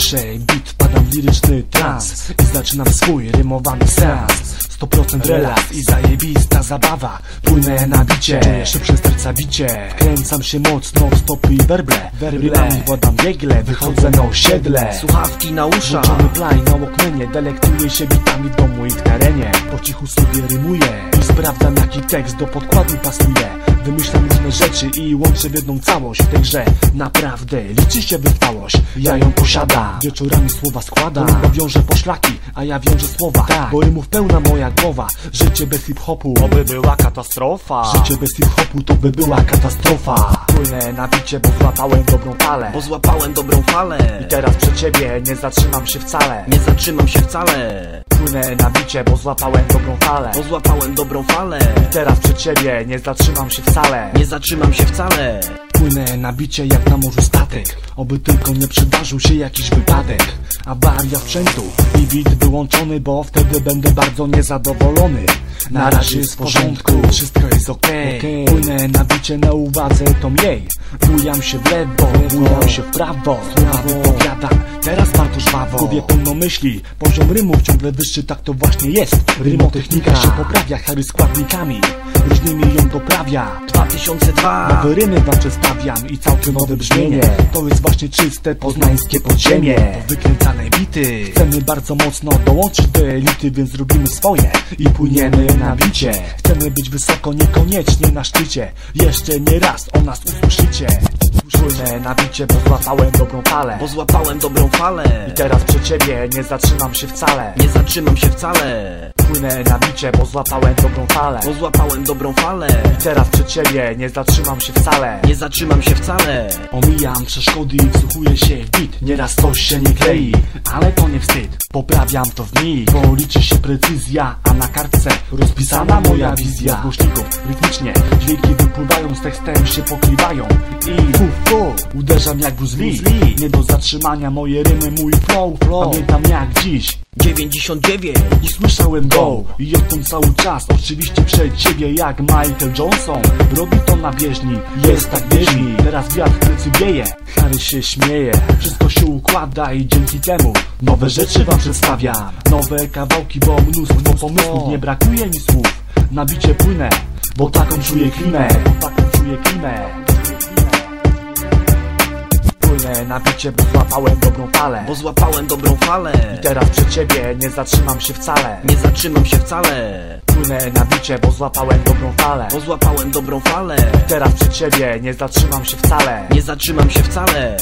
słyszę beat, wpadam w liryczny trans I zaczynam swój rymowany seans. 100% relaks i zajebista zabawa Płynę na bicie, czuję szybsze serca bicie Kręcam się mocno w stopy i werble Rymami władam biegle, wychodzę na osiedle. Słuchawki na uszach. Włączony play na Walkmanie Delektuję się bitami w domu i w terenie Po cichu sobie rymuję I sprawdzam jaki tekst do podkładu pasuje. Wymyślam różne rzeczy i łączę w jedną całość. W tej grze naprawdę liczy się wytrwałość. Ja ją posiadam Wieczorami słowa składam Bo wiążę poszlaki, a ja wiążę słowa. Tak. Bo rymów pełna moja głowa. Życie bez hip-hopu. To by była katastrofa. Życie bez hip-hopu to by była katastrofa Płynę na bicie, bo złapałem dobrą falę. Bo złapałem dobrą falę. I teraz przy ciebie nie zatrzymam się wcale. Nie zatrzymam się wcale. Płynę na bicie, bo złapałem dobrą falę. Bo złapałem dobrą falę. Teraz przy ciebie nie zatrzymam się wcale. Nie zatrzymam się wcale Płynę na bicie jak na morzu statek. Oby tylko nie przydarzył się jakiś wypadek. Awaria sprzętu i bit wyłączony Bo wtedy będę bardzo niezadowolony. Na razie jest w porządku, wszystko jest okej. Okay. Płynę na bicie na uwadze to mniej. Bujam się w lewo, bujam się w prawo. Słowa wypowiadam, teraz bardzo żwawo. Głowie pełno myśli, poziom rymów ciągle wyższy Tak to właśnie jest, rymotechnika się poprawia Chary składnikami, różnymi ją doprawia. 2002 Nowe rymy wam przedstawiam i całkiem nowe brzmienie. To jest właśnie czyste poznańskie podziemie. Wykręcane bity. Chcemy bardzo mocno dołączyć do elity Więc zrobimy swoje i płyniemy na bicie. Chcemy być wysoko, niekoniecznie na szczycie. Jeszcze nie raz o nas usłyszycie Płynę na bicie, bo złapałem dobrą falę. Bo złapałem dobrą falę. I teraz przy ciebie nie zatrzymam się wcale. Nie zatrzymam się wcale. Płynę na bicie, bo złapałem dobrą falę. Bo złapałem dobrą falę. I teraz przy ciebie nie zatrzymam się wcale. Nie zatrzymam się wcale. Omijam przeszkody i wsłuchuję się w bit. Nieraz coś się nie klei, ale to nie wstyd. Poprawiam to w mig, bo liczy się precyzja A na kartce rozpisana moja wizja. Z głośników rytmicznie dźwięki wypływają Z tekstem się pokrywają. I fu, fu, uderzam jak Bruce Lee. Nie do zatrzymania moje rymy, mój flow, flow. Pamiętam jak dziś. 99 i słyszałem go. I odtąd cały czas oczywiście przed ciebie jak Michael Johnson. Robi to na bieżni, jest tak bieżni. Teraz wiatr w plecy wieje, Harry się śmieje. Wszystko się układa i dzięki temu Nowe rzeczy wam przedstawiam. Nowe kawałki, bo mnóstwo pomysłów. Nie brakuje mi słów, na bicie płynę Bo taką czuję klimę, bo taką czuję klimę Płynę na bicie, bo złapałem dobrą falę. Bo złapałem dobrą falę. I teraz przy ciebie nie zatrzymam się wcale. Nie zatrzymam się wcale. Płynę na bicie, bo złapałem dobrą falę. Bo złapałem dobrą falę. I teraz przy ciebie nie zatrzymam się wcale. Nie zatrzymam się wcale